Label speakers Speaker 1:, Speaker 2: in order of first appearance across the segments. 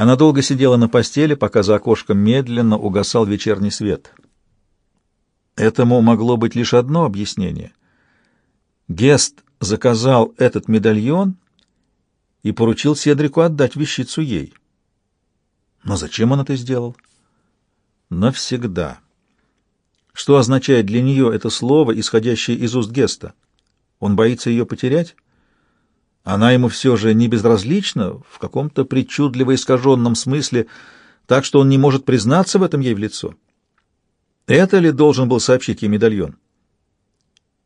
Speaker 1: Она долго сидела на постели, пока за окошком медленно угасал вечерний свет. Этому могло быть лишь одно объяснение. Гест заказал этот медальон и поручил Седрику отдать вещицу ей. Но зачем он это сделал? Навсегда. Что означает для нее это слово, исходящее из уст Геста? Он боится ее потерять? Она ему все же не безразлична в каком-то причудливо искаженном смысле, так что он не может признаться в этом ей в лицо. Это ли должен был сообщить ей медальон?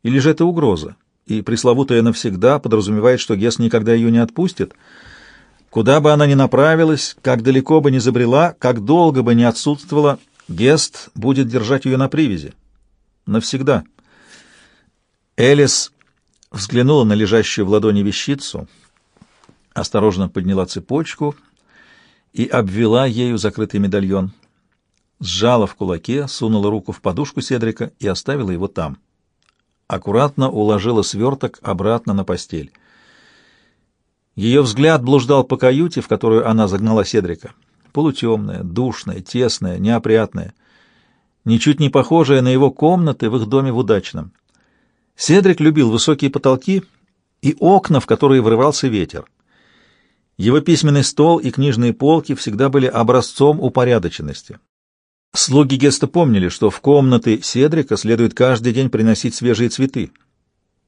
Speaker 1: Или же это угроза? И пресловутая навсегда подразумевает, что Гес никогда ее не отпустит. Куда бы она ни направилась, как далеко бы ни забрела, как долго бы ни отсутствовала, Гест будет держать ее на привязи. Навсегда. Элис взглянула на лежащую в ладони вещицу, осторожно подняла цепочку и обвела ею закрытый медальон. Сжала в кулаке, сунула руку в подушку Седрика и оставила его там. Аккуратно уложила сверток обратно на постель. Ее взгляд блуждал по каюте, в которую она загнала Седрика. Полутемная, душная, тесная, неопрятная, ничуть не похожая на его комнаты в их доме в Удачном. Седрик любил высокие потолки и окна, в которые врывался ветер. Его письменный стол и книжные полки всегда были образцом упорядоченности. Слуги Геста помнили, что в комнаты Седрика следует каждый день приносить свежие цветы,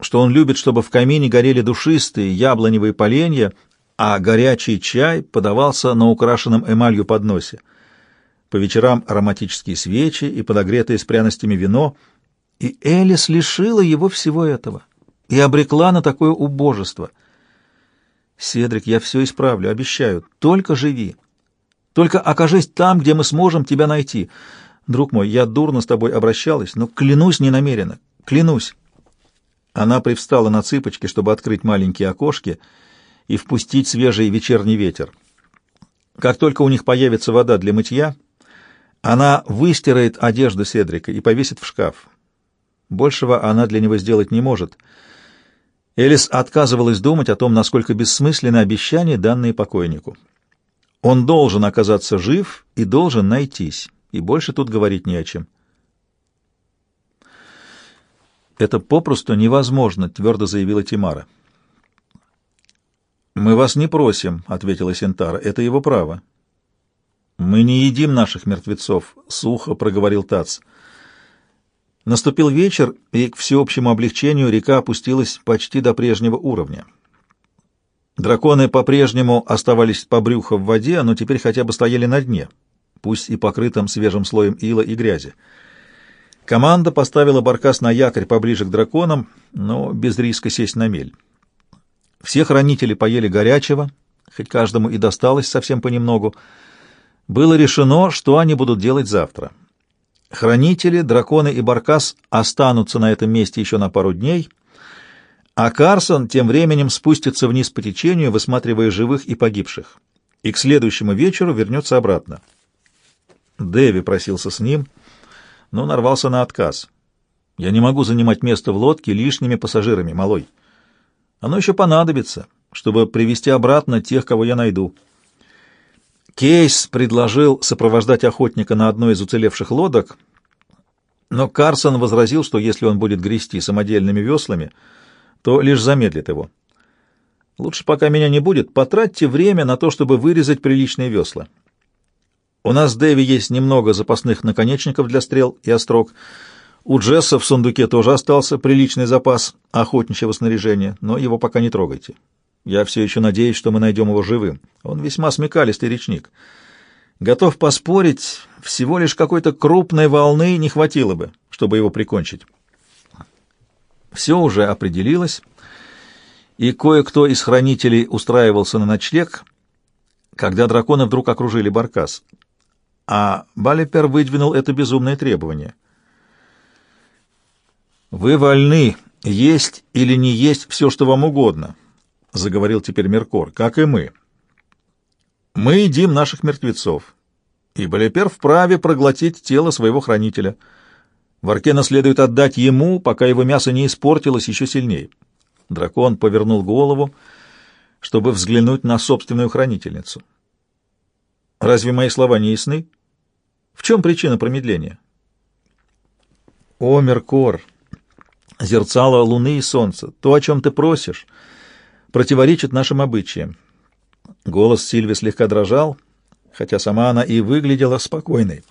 Speaker 1: что он любит, чтобы в камине горели душистые яблоневые поленья, а горячий чай подавался на украшенном эмалью подносе. По вечерам ароматические свечи и подогретое с пряностями вино — и Элис лишила его всего этого и обрекла на такое убожество. «Седрик, я все исправлю, обещаю. Только живи. Только окажись там, где мы сможем тебя найти. Друг мой, я дурно с тобой обращалась, но клянусь ненамеренно. Клянусь». Она привстала на цыпочки, чтобы открыть маленькие окошки и впустить свежий вечерний ветер. Как только у них появится вода для мытья, она выстирает одежду Седрика и повесит в шкаф. Большего она для него сделать не может. Элис отказывалась думать о том, насколько бессмысленны обещания, данные покойнику. Он должен оказаться жив и должен найтись, и больше тут говорить не о чем. «Это попросту невозможно», — твердо заявила Тимара. «Мы вас не просим», — ответила Сентара, — «это его право». «Мы не едим наших мертвецов», — сухо проговорил Тац. Наступил вечер, и к всеобщему облегчению река опустилась почти до прежнего уровня. Драконы по-прежнему оставались по брюхо в воде, но теперь хотя бы стояли на дне, пусть и покрытым свежим слоем ила и грязи. Команда поставила баркас на якорь поближе к драконам, но без риска сесть на мель. Все хранители поели горячего, хоть каждому и досталось совсем понемногу. Было решено, что они будут делать завтра. Хранители, драконы и Баркас останутся на этом месте еще на пару дней, а Карсон тем временем спустится вниз по течению, высматривая живых и погибших, и к следующему вечеру вернется обратно. Дэви просился с ним, но нарвался на отказ. «Я не могу занимать место в лодке лишними пассажирами, малой. Оно еще понадобится, чтобы привести обратно тех, кого я найду». Кейс предложил сопровождать охотника на одной из уцелевших лодок, но Карсон возразил, что если он будет грести самодельными веслами, то лишь замедлит его. Лучше, пока меня не будет, потратьте время на то, чтобы вырезать приличные весла. У нас с Дэви есть немного запасных наконечников для стрел и острог. У Джесса в сундуке тоже остался приличный запас охотничьего снаряжения, но его пока не трогайте. Я все еще надеюсь, что мы найдем его живым. Он весьма смекалистый речник. Готов поспорить, всего лишь какой-то крупной волны не хватило бы, чтобы его прикончить. Все уже определилось, и кое-кто из хранителей устраивался на ночлег, когда драконы вдруг окружили баркас. А Балипер выдвинул это безумное требование. «Вы вольны есть или не есть все, что вам угодно», — заговорил теперь Меркор, — как и мы. Мы едим наших мертвецов, и Балипер вправе проглотить тело своего хранителя. Варкена следует отдать ему, пока его мясо не испортилось еще сильнее. Дракон повернул голову, чтобы взглянуть на собственную хранительницу. Разве мои слова не ясны? В чем причина промедления? О, Меркор, зерцало луны и солнца, то, о чем ты просишь, противоречит нашим обычаям. Голос Сильви слегка дрожал, хотя сама она и выглядела спокойной.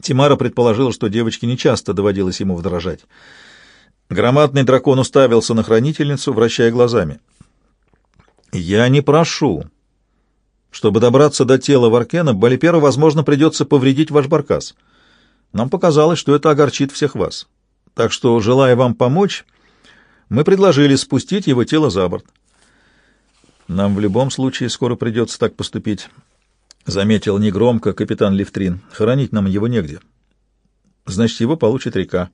Speaker 1: Тимара предположила, что девочке нечасто доводилось ему вдрожать. Громадный дракон уставился на хранительницу, вращая глазами. «Я не прошу. Чтобы добраться до тела Варкена, Балиперу, возможно, придется повредить ваш баркас. Нам показалось, что это огорчит всех вас. Так что, желая вам помочь, мы предложили спустить его тело за борт. Нам в любом случае скоро придется так поступить». — заметил негромко капитан Левтрин. — Хоронить нам его негде. Значит, его получит река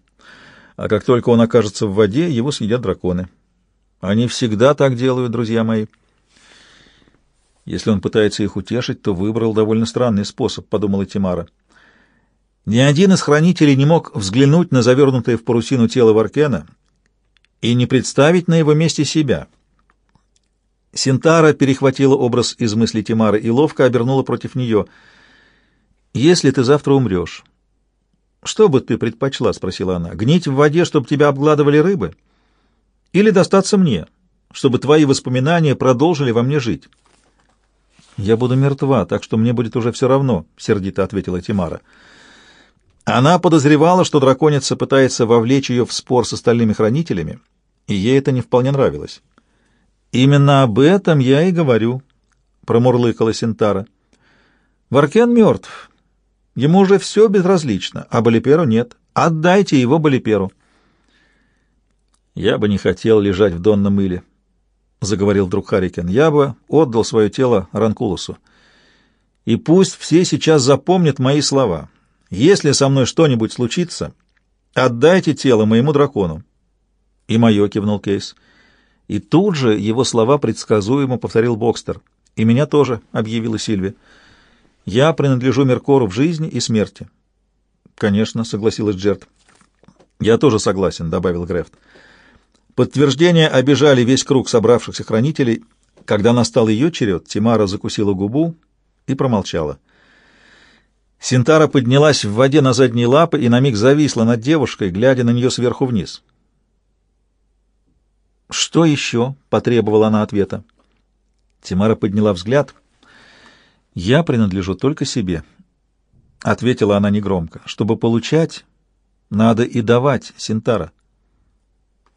Speaker 1: а как только он окажется в воде, его съедят драконы. Они всегда так делают, друзья мои. Если он пытается их утешить, то выбрал довольно странный способ, — подумала Тимара. Ни один из хранителей не мог взглянуть на завернутое в парусину тело Варкена и не представить на его месте себя. Синтара перехватила образ из мысли Тимары и ловко обернула против нее. «Если ты завтра умрешь, «Что бы ты предпочла?» — спросила она. «Гнить в воде, чтобы тебя обгладывали рыбы? Или достаться мне, чтобы твои воспоминания продолжили во мне жить?» «Я буду мертва, так что мне будет уже все равно», — сердито ответила Тимара. Она подозревала, что драконица пытается вовлечь ее в спор с остальными хранителями, и ей это не вполне нравилось. «Именно об этом я и говорю», — промурлыкала Синтара. «Варкен мертв, Ему уже все безразлично, а Болиперу нет. Отдайте его Болиперу. «Я бы не хотел лежать в донном иле», — заговорил друг Харикен. «Я бы отдал свое тело Ранкулусу. И пусть все сейчас запомнят мои слова. Если со мной что-нибудь случится, отдайте тело моему дракону». «И мое», — кивнул Кейс. И тут же его слова предсказуемо повторил Бокстер. «И меня тоже», — объявила Сильви. Я принадлежу Меркору в жизни и смерти. Конечно, согласилась Джерт. Я тоже согласен, добавил Грефт. Подтверждения обижали весь круг собравшихся хранителей. Когда настал ее черед, Тимара закусила губу и промолчала. Синтара поднялась в воде на задние лапы и на миг зависла над девушкой, глядя на нее сверху вниз. «Что еще?» — потребовала она ответа. Тимара подняла взгляд — «Я принадлежу только себе», — ответила она негромко. «Чтобы получать, надо и давать, Синтара».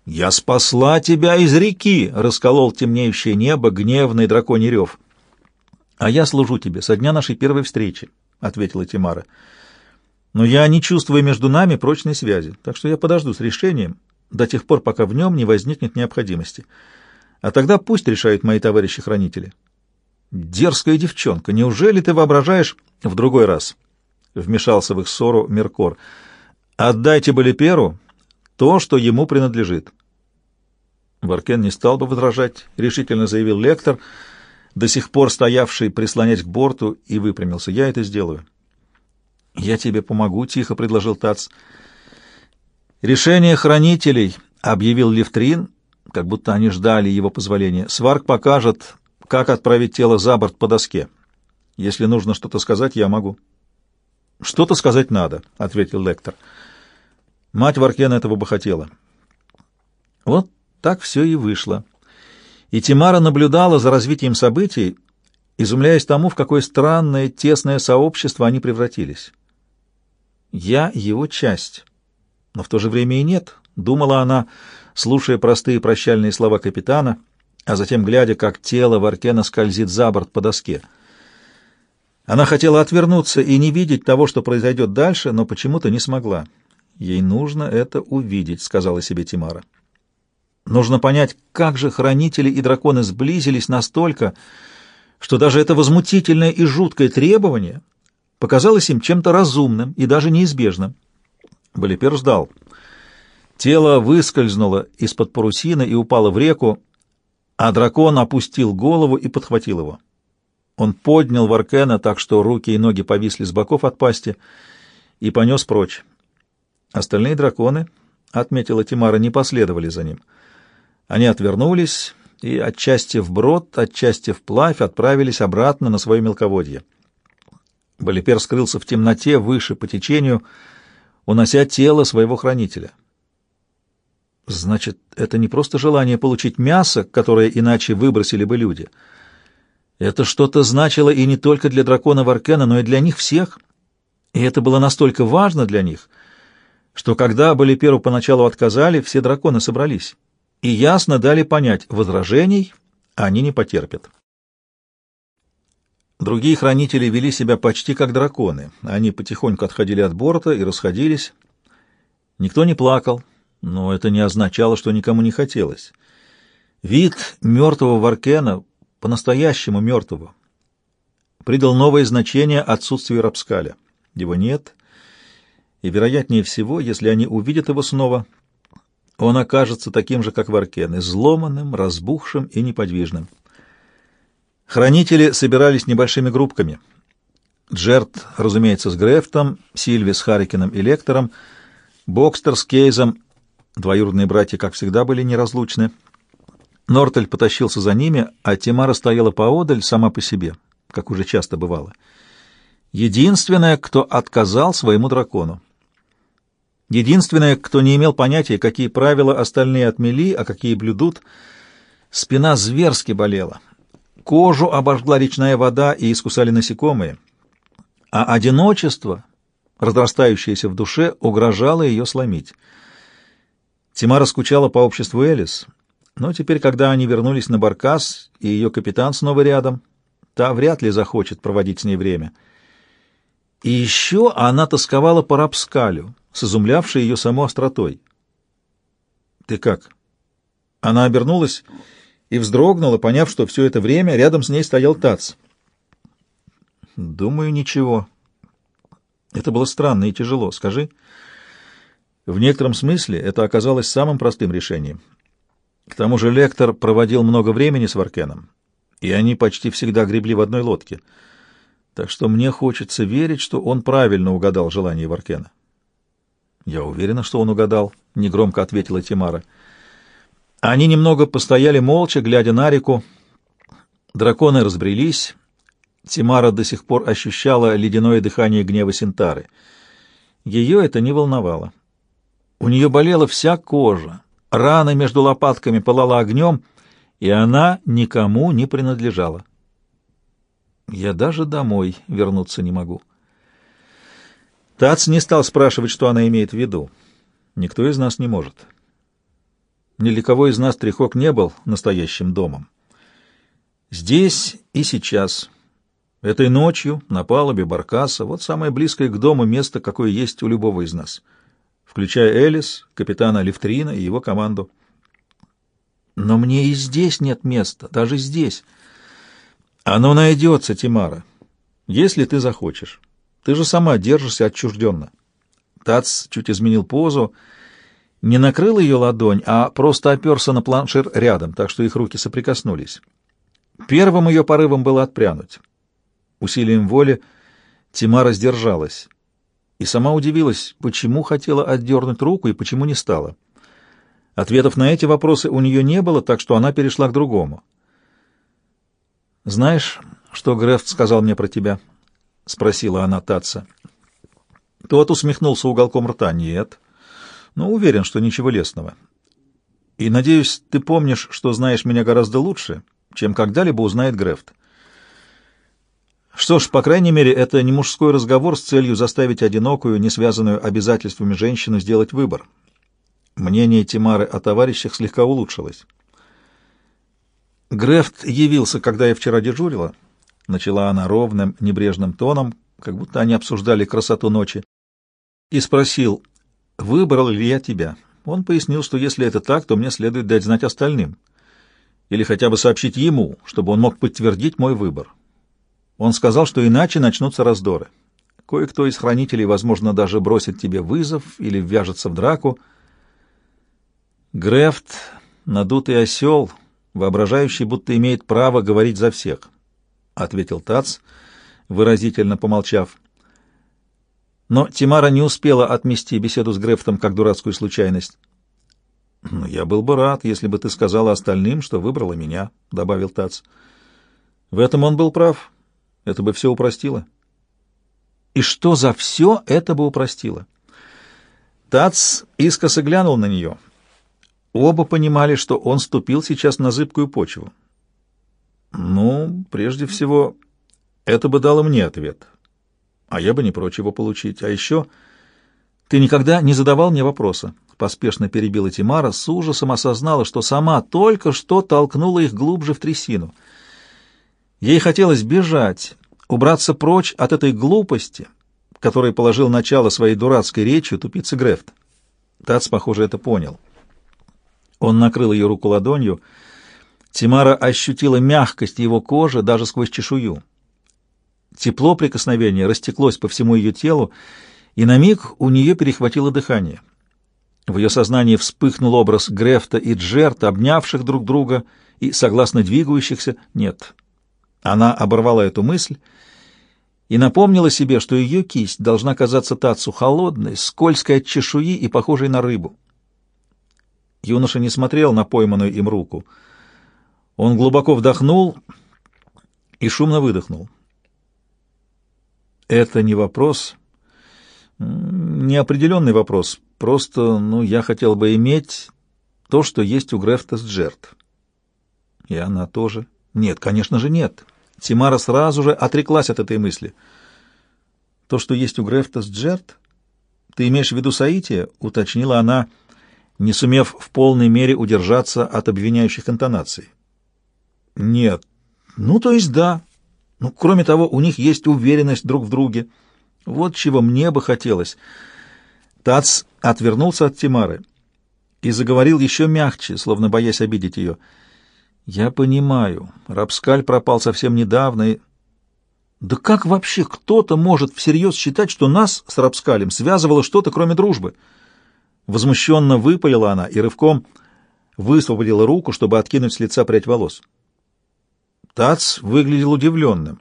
Speaker 1: «Я спасла тебя из реки!» — расколол темнеющее небо гневный драконий рев. «А я служу тебе со дня нашей первой встречи», — ответила Тимара. «Но я не чувствую между нами прочной связи, так что я подожду с решением до тех пор, пока в нем не возникнет необходимости. А тогда пусть решают мои товарищи-хранители». «Дерзкая девчонка, неужели ты воображаешь...» «В другой раз», — вмешался в их ссору Меркор, — «отдайте Балиперу то, что ему принадлежит». Варкен не стал бы возражать, — решительно заявил лектор, до сих пор стоявший, прислонясь к борту, и выпрямился. «Я это сделаю». «Я тебе помогу», — тихо предложил Тац. «Решение хранителей», — объявил Левтрин, как будто они ждали его позволения. «Сварк покажет, как отправить тело за борт по доске? Если нужно что-то сказать, я могу. Что-то сказать надо, ответил лектор. Мать Варкена этого бы хотела. Вот так все и вышло. И Тимара наблюдала за развитием событий, изумляясь тому, в какое странное, тесное сообщество они превратились. «Я его часть, но в то же время и нет», — думала она, слушая простые прощальные слова капитана — а затем глядя, как тело Варкена скользит за борт по доске. Она хотела отвернуться и не видеть того, что произойдет дальше, но почему-то не смогла. «Ей нужно это увидеть», — сказала себе Тимара. «Нужно понять, как же хранители и драконы сблизились настолько, что даже это возмутительное и жуткое требование показалось им чем-то разумным и даже неизбежным». Балипер ждал. Тело выскользнуло из-под парусины и упало в реку, а дракон опустил голову и подхватил его. Он поднял Варкена так, что руки и ноги повисли с боков от пасти, и понес прочь. Остальные драконы, — отметила Тимара, — не последовали за ним. Они отвернулись и отчасти вброд, отчасти вплавь отправились обратно на свое мелководье. Балипер скрылся в темноте выше по течению, унося тело своего хранителя. Значит, это не просто желание получить мясо, которое иначе выбросили бы люди. Это что-то значило и не только для дракона Варкена, но и для них всех. И это было настолько важно для них, что когда Балиперу поначалу отказали, все драконы собрались и ясно дали понять, возражений они не потерпят. Другие хранители вели себя почти как драконы. Они потихоньку отходили от борта и расходились. Никто не плакал, но это не означало, что никому не хотелось. Вид мертвого Варкена, по-настоящему мертвого, придал новое значение отсутствию Рапскаля. Его нет, и, вероятнее всего, если они увидят его снова, он окажется таким же, как Варкен, изломанным, разбухшим и неподвижным. Хранители собирались небольшими группками. Джерт, разумеется, с Грефтом, Сильви с Харрикином и Лектором, Бокстер с Кейзом, двоюродные братья, как всегда, были неразлучны. Нортель потащился за ними, а Тимара стояла поодаль сама по себе, как уже часто бывало. Единственная, кто отказал своему дракону. Единственная, кто не имел понятия, какие правила остальные отмели, а какие блюдут. Спина зверски болела. Кожу обожгла речная вода и искусали насекомые. А одиночество, разрастающееся в душе, угрожало ее сломить. Тимара скучала по обществу Элис, но теперь, когда они вернулись на Баркас, и ее капитан снова рядом, та вряд ли захочет проводить с ней время. И еще она тосковала по Рапскалю, с изумлявшей ее самой остротой. «Ты как?» Она обернулась и вздрогнула, поняв, что все это время рядом с ней стоял Тац. «Думаю, ничего. Это было странно и тяжело. Скажи». В некотором смысле это оказалось самым простым решением. К тому же лектор проводил много времени с Варкеном, и они почти всегда гребли в одной лодке. Так что мне хочется верить, что он правильно угадал желание Варкена. «Я уверена, что он угадал», — негромко ответила Тимара. Они немного постояли молча, глядя на реку. Драконы разбрелись. Тимара до сих пор ощущала ледяное дыхание гнева Синтары. Ее это не волновало. У нее болела вся кожа, рана между лопатками пылала огнем, и она никому не принадлежала. Я даже домой вернуться не могу. Тац не стал спрашивать, что она имеет в виду. Никто из нас не может. Ни для кого из нас Трехок не был настоящим домом. Здесь и сейчас, этой ночью, на палубе Баркаса, вот самое близкое к дому место, какое есть у любого из нас, включая Элис, капитана Левтрина и его команду. Но мне и здесь нет места, даже здесь. Оно найдется, Тимара, если ты захочешь. Ты же сама держишься отчужденно. Тац чуть изменил позу, не накрыл ее ладонь, а просто оперся на планшер рядом, так что их руки соприкоснулись. Первым ее порывом было отпрянуть. Усилием воли Тимара сдержалась и сама удивилась, почему хотела отдернуть руку и почему не стала. Ответов на эти вопросы у нее не было, так что она перешла к другому. «Знаешь, что Грефт сказал мне про тебя?» — спросила она Татца. Тот усмехнулся уголком рта. «Нет, но уверен, что ничего лесного. И, надеюсь, ты помнишь, что знаешь меня гораздо лучше, чем когда-либо узнает Грефт. Что ж, по крайней мере, это не мужской разговор с целью заставить одинокую, не связанную обязательствами женщину сделать выбор. Мнение Тимары о товарищах слегка улучшилось. Грефт явился, когда я вчера дежурила, —— начала она ровным, небрежным тоном, как будто они обсуждали красоту ночи, и спросил, выбрал ли я тебя. Он пояснил, что если это так, то мне следует дать знать остальным, или хотя бы сообщить ему, чтобы он мог подтвердить мой выбор. Он сказал, что иначе начнутся раздоры. Кое-кто из хранителей, возможно, даже бросит тебе вызов или ввяжется в драку. Грефт — надутый осел, воображающий, будто имеет право говорить за всех ответил Тац, выразительно помолчав. Но Тимара не успела отмести беседу с Грефтом как дурацкую случайность. «Ну, я был бы рад, если бы ты сказала остальным, что выбрала меня», — добавил Тац. В этом он был прав. Это бы все упростило. И что за все это бы упростило? Тац искоса глянул на нее. Оба понимали, что он ступил сейчас на зыбкую почву. Ну, прежде всего, это бы дало мне ответ. А я бы не прочь его получить. А еще ты никогда не задавал мне вопроса. Поспешно перебила Тимара, с ужасом осознала, что сама только что толкнула их глубже в трясину. Ей хотелось бежать, убраться прочь от этой глупости, которой положил начало своей дурацкой речью тупица Грефт. Тац, похоже, это понял. Он накрыл ее руку ладонью. Тимара ощутила мягкость его кожи даже сквозь чешую. Тепло прикосновения растеклось по всему ее телу, и на миг у нее перехватило дыхание. В ее сознании вспыхнул образ Грефта и Джерт, обнявших друг друга и согласно двигающихся. Нет. Она оборвала эту мысль и напомнила себе, что ее кисть должна казаться Тацу холодной, скользкой от чешуи и похожей на рыбу. Юноша не смотрел на пойманную им руку. Он глубоко вдохнул и шумно выдохнул. Это не вопрос, неопределенный вопрос. Просто, ну, я хотел бы иметь то, что есть у Грефта с Джерт. И она тоже. Нет, конечно же, нет. Тимара сразу же отреклась от этой мысли. То, что есть у Грефта с Джерт? Ты имеешь в виду Саития? Уточнила она, не сумев в полной мере удержаться от обвиняющих интонаций. Нет. Ну, то есть да. Ну, кроме того, у них есть уверенность друг в друге. Вот чего мне бы хотелось. Тац отвернулся от Тимары и заговорил еще мягче, словно боясь обидеть ее. «Я понимаю, Рапскаль пропал совсем недавно, и...» «Да как вообще кто-то может всерьез считать, что нас с Рапскалем связывало что-то, кроме дружбы?» Возмущенно выпалила она и рывком высвободила руку, чтобы откинуть с лица прядь волос. Тац выглядел удивленным.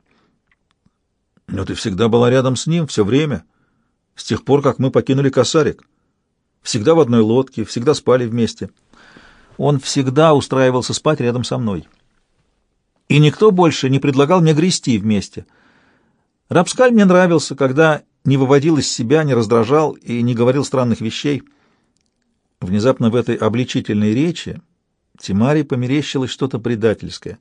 Speaker 1: «Но ты всегда была рядом с ним все время, с тех пор, как мы покинули Косарик. Всегда в одной лодке, всегда спали вместе». Он всегда устраивался спать рядом со мной. И никто больше не предлагал мне грести вместе. Рабскаль мне нравился, когда не выводил из себя, не раздражал и не говорил странных вещей. Внезапно в этой обличительной речи Тимаре померещилось что-то предательское.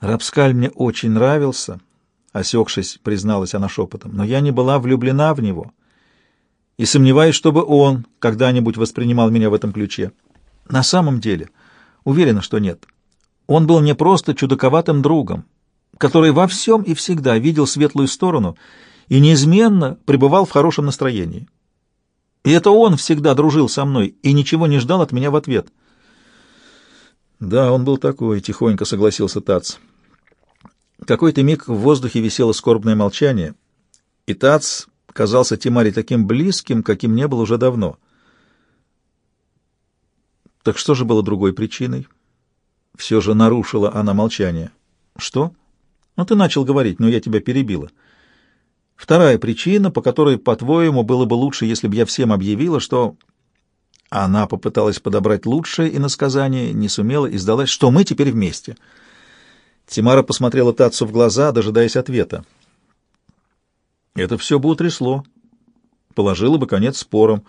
Speaker 1: «Рабскаль мне очень нравился», — осекшись, призналась она шепотом, «но я не была влюблена в него и сомневаюсь, чтобы он когда-нибудь воспринимал меня в этом ключе». На самом деле, уверена, что нет. Он был мне просто чудаковатым другом, который во всем и всегда видел светлую сторону и неизменно пребывал в хорошем настроении. И это он всегда дружил со мной и ничего не ждал от меня в ответ. Да, он был такой, тихонько согласился Тац. Какой-то миг в воздухе висело скорбное молчание, и Тац казался Тимаре таким близким, каким не был уже давно — так что же было другой причиной? Все же нарушила она молчание. Что? Ну, ты начал говорить, но я тебя перебила. Вторая причина, по которой, по-твоему, было бы лучше, если бы я всем объявила, что... Она попыталась подобрать лучшее и насказание, не сумела и сдалась, что мы теперь вместе. Тимара посмотрела Татсу в глаза, дожидаясь ответа. Это все бы утрясло. Положило бы конец спорам.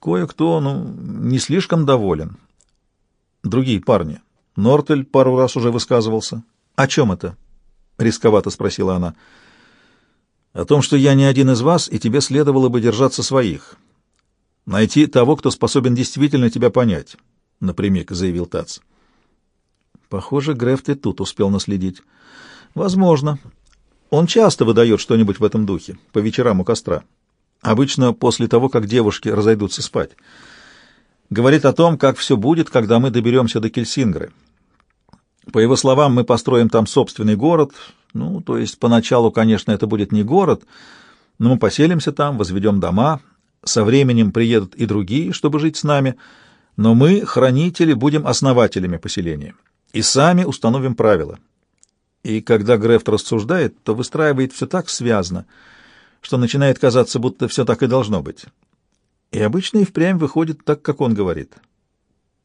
Speaker 1: Кое-кто, ну, не слишком доволен другие парни. Нортель пару раз уже высказывался. О чем это? Рисковато спросила она. О том, что я не один из вас, и тебе следовало бы держаться своих. Найти того, кто способен действительно тебя понять, напрямик заявил Тац. Похоже, Греф ты тут успел наследить. Возможно. Он часто выдает что-нибудь в этом духе, по вечерам у костра. Обычно после того, как девушки разойдутся спать говорит о том, как все будет, когда мы доберемся до Кельсингры. По его словам, мы построим там собственный город, ну, то есть поначалу, конечно, это будет не город, но мы поселимся там, возведем дома, со временем приедут и другие, чтобы жить с нами, но мы, хранители, будем основателями поселения и сами установим правила. И когда Грефт рассуждает, то выстраивает все так связно, что начинает казаться, будто все так и должно быть. И обычно и впрямь выходит так, как он говорит.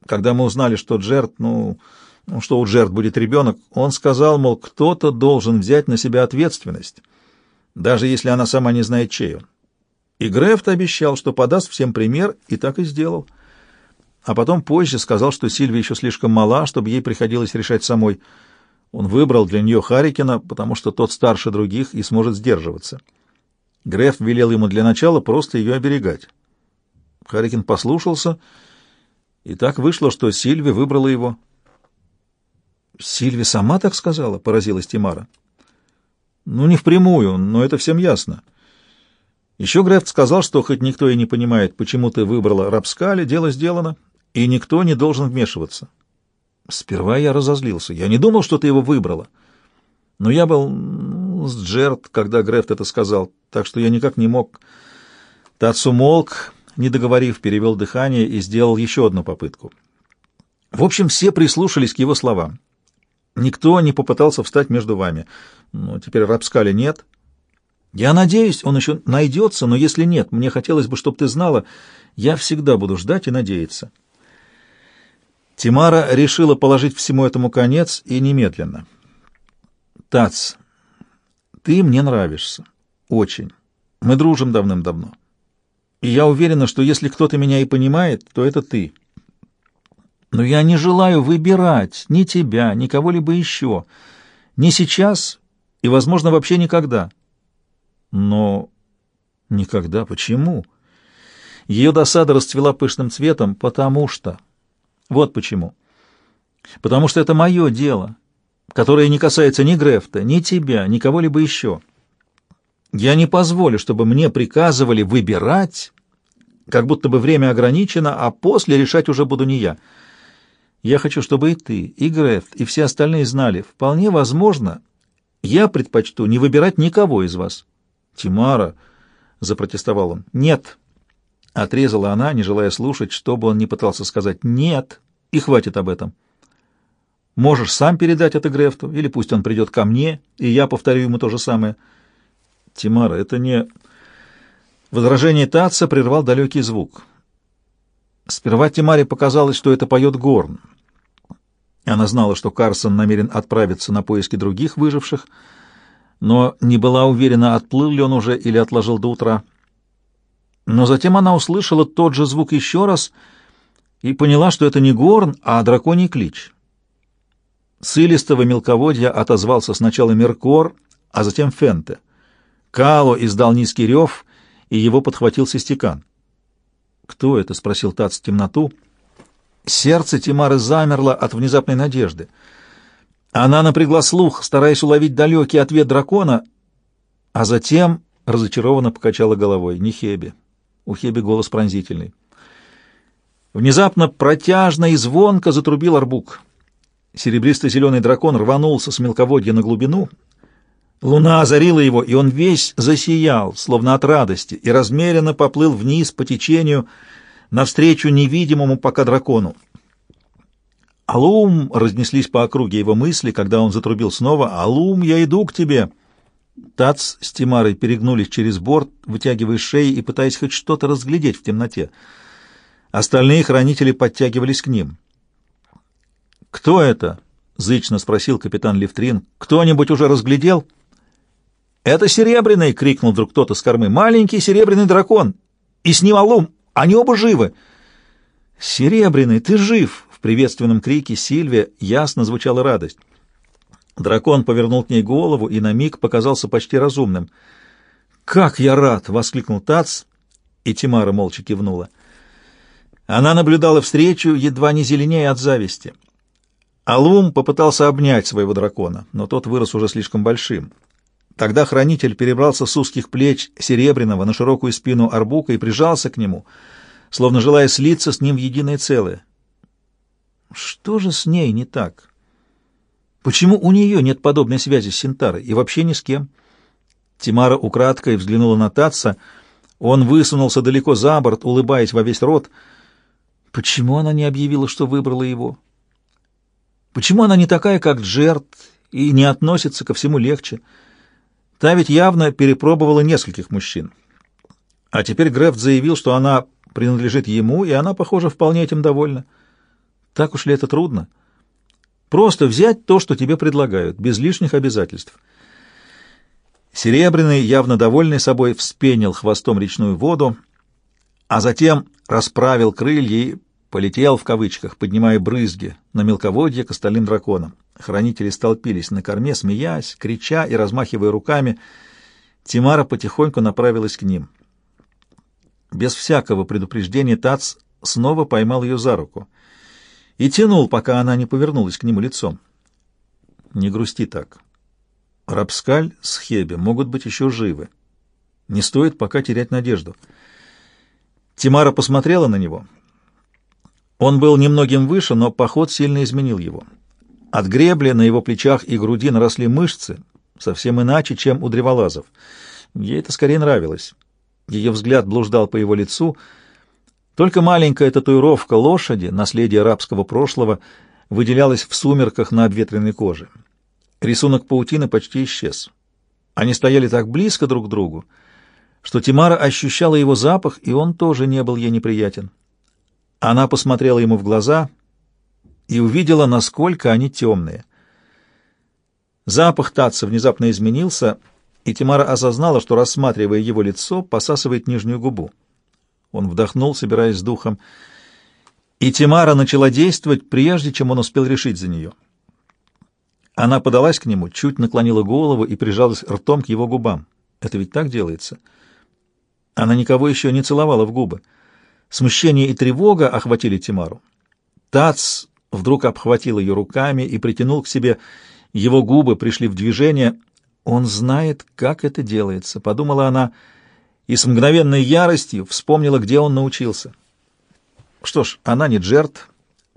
Speaker 1: Когда мы узнали, что Джерт, ну, ну, что у Джерт будет ребенок, он сказал, мол, кто-то должен взять на себя ответственность. даже если она сама не знает, чей он. И Грефт обещал, что подаст всем пример, и так и сделал. А потом позже сказал, что Сильвия еще слишком мала, чтобы ей приходилось решать самой. Он выбрал для нее Харикина, потому что тот старше других и сможет сдерживаться. Грефт велел ему для начала просто ее оберегать. Харикин послушался, и так вышло, что Сильви выбрала его. «Сильви сама так сказала?» — поразилась Тимара. «Ну, не впрямую, но это всем ясно. Еще Грефт сказал, что хоть никто и не понимает, почему ты выбрала Рапскали, дело сделано, и никто не должен вмешиваться. Сперва я разозлился. Я не думал, что ты его выбрала. Но я был с Джерт, когда Грефт это сказал, так что я никак не мог... Тацу молк, не договорив, перевел дыхание и сделал еще одну попытку. В общем, все прислушались к его словам. Никто не попытался встать между вами. Но теперь Рапскали нет. Я надеюсь, он еще найдется, но если нет, мне хотелось бы, чтобы ты знала, я всегда буду ждать и надеяться. Тимара решила положить всему этому конец и немедленно. Тац, ты мне нравишься. Очень. Мы дружим давным-давно. И я уверена, что если кто-то меня и понимает, то это ты. Но я не желаю выбирать ни тебя, ни кого-либо еще. Ни сейчас и, возможно, вообще никогда. Но никогда. Почему? Ее досада расцвела пышным цветом, потому что... Вот почему. Потому что это мое дело, которое не касается ни Грефта, ни тебя, ни кого-либо еще. Я не позволю, чтобы мне приказывали выбирать, как будто бы время ограничено, а после решать уже буду не я. Я хочу, чтобы и ты, и Грефт, и все остальные знали, вполне возможно, я предпочту не выбирать никого из вас. Тимара, — запротестовал он, — нет. Отрезала она, не желая слушать, что бы он ни пытался сказать. Нет, и хватит об этом. Можешь сам передать это Грефту, или пусть он придет ко мне, и я повторю ему то же самое. Тимара, это не... Возражение Татца прервал далекий звук. Сперва Тимаре показалось, что это поет Горн. Она знала, что Карсон намерен отправиться на поиски других выживших, но не была уверена, отплыл ли он уже или отложил до утра. Но затем она услышала тот же звук еще раз и поняла, что это не горн, а драконий клич. С илистого мелководья отозвался сначала Меркор, а затем Фенте. Кало издал низкий рев, и его подхватил Систекан. «Кто это?» — спросил Тац в темноту. Сердце Тимары замерло от внезапной надежды. Она напрягла слух, стараясь уловить далекий ответ дракона, а затем разочарованно покачала головой. «Не Хеби». У Хеби голос пронзительный. Внезапно протяжно и звонко затрубил арбук. Серебристо-зеленый дракон рванулся с мелководья на глубину. Луна озарила его, и он весь засиял, словно от радости, и размеренно поплыл вниз по течению навстречу невидимому пока дракону. «Алум!» — разнеслись по округе его мысли, когда он затрубил снова. «Алум, я иду к тебе!» Тац с Тимарой перегнулись через борт, вытягивая шеи и пытаясь хоть что-то разглядеть в темноте. Остальные хранители подтягивались к ним. «Кто это?» — зычно спросил капитан Левтрин. «Кто-нибудь уже разглядел?» «Это Серебряный!» — крикнул вдруг кто-то с кормы. «Маленький серебряный дракон! И с ним Алум! Они оба живы!» «Серебряный, ты жив!» — приветственном крике Сильвия ясно звучала радость. Дракон повернул к ней голову и на миг показался почти разумным. «Как я рад!» — воскликнул Тац, и Тимара молча кивнула. Она наблюдала встречу, едва не зеленее от зависти. Алум попытался обнять своего дракона, но тот вырос уже слишком большим. Тогда хранитель перебрался с узких плеч Серебряного на широкую спину Арбука и прижался к нему, словно желая слиться с ним в единое целое. Что же с ней не так? Почему у нее нет подобной связи с Синтарой и вообще ни с кем? Тимара украдкой взглянула на Татса. Он высунулся далеко за борт, улыбаясь во весь рот. Почему она не объявила, что выбрала его? Почему она не такая, как Джерт, и не относится ко всему легче? Та ведь явно перепробовала нескольких мужчин. А теперь Грефт заявил, что она принадлежит ему, и она, похоже, вполне этим довольна. Так уж ли это трудно? — Просто взять то, что тебе предлагают, без лишних обязательств. Серебряный, явно довольный собой, вспенил хвостом речную воду, а затем расправил крылья и полетел в кавычках, поднимая брызги на мелководье к остальным драконам. Хранители столпились на корме, смеясь, крича и размахивая руками. Тимара потихоньку направилась к ним. Без всякого предупреждения Тац снова поймал ее за руку и тянул, пока она не повернулась к нему лицом. «Не грусти так. Рапскаль с Хеби могут быть еще живы. Не стоит пока терять надежду». Тимара посмотрела на него. Он был немногим выше, но поход сильно изменил его. От гребли на его плечах и груди наросли мышцы, совсем иначе, чем у древолазов. Ей это скорее нравилось. Ее взгляд блуждал по его лицу. Только маленькая татуировка лошади, наследие арабского прошлого, выделялась в сумерках на обветренной коже. Рисунок паутины почти исчез. Они стояли так близко друг к другу, что Тимара ощущала его запах, и он тоже не был ей неприятен. Она посмотрела ему в глаза — и увидела, насколько они темные. Запах таца внезапно изменился, и Тимара осознала, что, рассматривая его лицо, посасывает нижнюю губу. Он вдохнул, собираясь с духом, и Тимара начала действовать, прежде чем он успел решить за нее. Она подалась к нему, чуть наклонила голову и прижалась ртом к его губам. Это ведь так делается. Она никого еще не целовала в губы. Смущение и тревога охватили Тимару. Тац вдруг обхватил ее руками и притянул к себе. Его губы пришли в движение. «Он знает, как это делается», — подумала она, и с мгновенной яростью вспомнила, где он научился. Что ж, она не Джерт,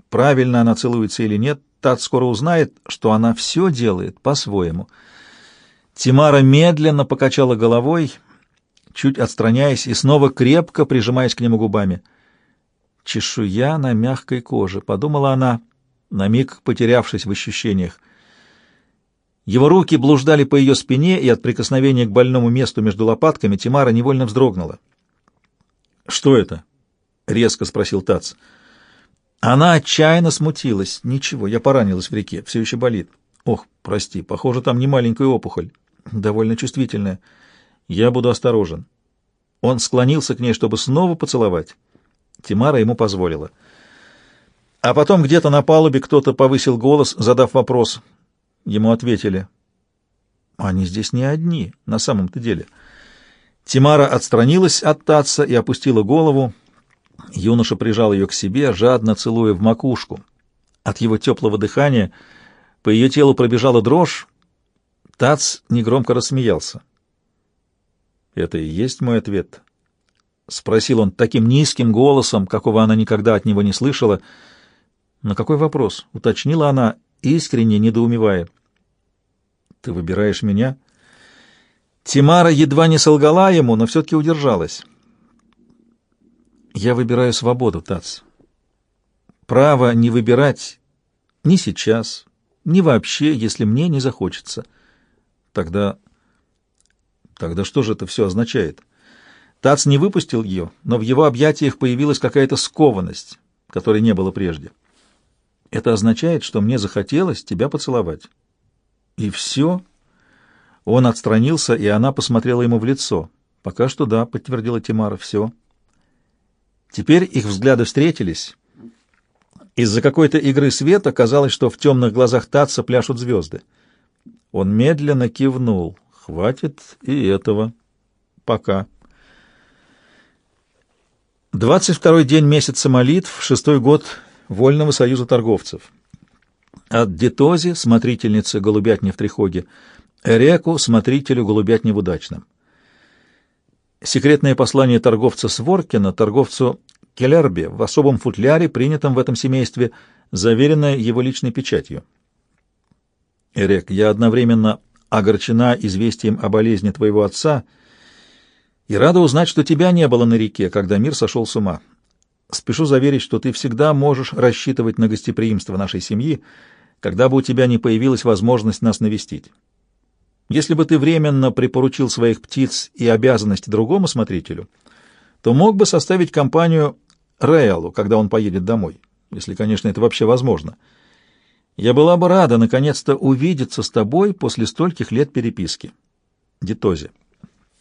Speaker 1: правильно она целуется или нет, Тат скоро узнает, что она все делает по-своему. Тимара медленно покачала головой, чуть отстраняясь и снова крепко прижимаясь к нему губами — Чешуя на мягкой коже, подумала она, на миг потерявшись в ощущениях. Его руки блуждали по ее спине, и от прикосновения к больному месту между лопатками Тимара невольно вздрогнула. «Что это?» — резко спросил Тац. Она отчаянно смутилась. «Ничего, я поранилась в реке, все еще болит. Ох, прости, похоже, там не маленькая опухоль, довольно чувствительная. Я буду осторожен». Он склонился к ней, чтобы снова поцеловать. Тимара ему позволила. А потом где-то на палубе кто-то повысил голос, задав вопрос. Ему ответили. «Они здесь не одни, на самом-то деле». Тимара отстранилась от Татца и опустила голову. Юноша прижал ее к себе, жадно целуя в макушку. От его теплого дыхания по ее телу пробежала дрожь. Тац негромко рассмеялся. «Это и есть мой ответ», — спросил он таким низким голосом, какого она никогда от него не слышала. «На какой вопрос?» — уточнила она, искренне недоумевая. «Ты выбираешь меня?» Тимара едва не солгала ему, но все-таки удержалась. «Я выбираю свободу, Тац. Право не выбирать ни сейчас, ни вообще, если мне не захочется. Тогда... Тогда что же это все означает?» Тац не выпустил ее, но в его объятиях появилась какая-то скованность, которой не было прежде. Это означает, что мне захотелось тебя поцеловать. И все. Он отстранился, и она посмотрела ему в лицо. Пока что да, подтвердила Тимара, все. Теперь их взгляды встретились. Из-за какой-то игры света казалось, что в темных глазах Татца пляшут звезды. Он медленно кивнул. Хватит и этого. Пока. Двадцать второй день месяца молитв, шестой год Вольного союза торговцев. От Детози, смотрительницы голубятни в Трихоге, Эреку, смотрителю голубятни в Удачном. Секретное послание торговца Своркина торговцу Келерби в особом футляре, принятом в этом семействе, заверенное его личной печатью. Эрек, я одновременно огорчена известием о болезни твоего отца — и рада узнать, что тебя не было на реке, когда мир сошел с ума. Спешу заверить, что ты всегда можешь рассчитывать на гостеприимство нашей семьи, когда бы у тебя не появилась возможность нас навестить. Если бы ты временно припоручил своих птиц и обязанности другому смотрителю, то мог бы составить компанию Реалу, когда он поедет домой, если, конечно, это вообще возможно. Я была бы рада наконец-то увидеться с тобой после стольких лет переписки. Дитозе.